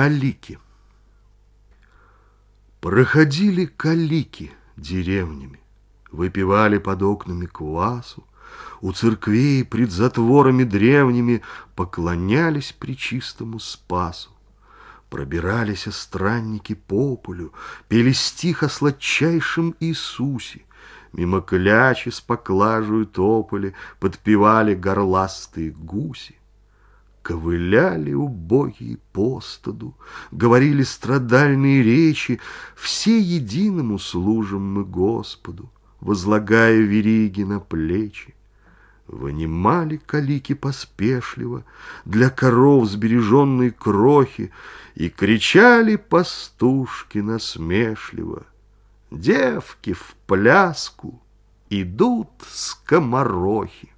Калики. Проходили калики деревнями, Выпивали под окнами квасу, У церквей пред затворами древними Поклонялись причистому Спасу. Пробирались странники по полю, Пели стих о сладчайшем Иисусе, Мимо клячи с поклажею тополи Подпевали горластые гуси. Ковыляли убогие по стаду, Говорили страдальные речи, Все единому служим мы Господу, Возлагая вериги на плечи. Вынимали калики поспешливо Для коров сбереженной крохи И кричали пастушки насмешливо Девки в пляску идут скоморохи.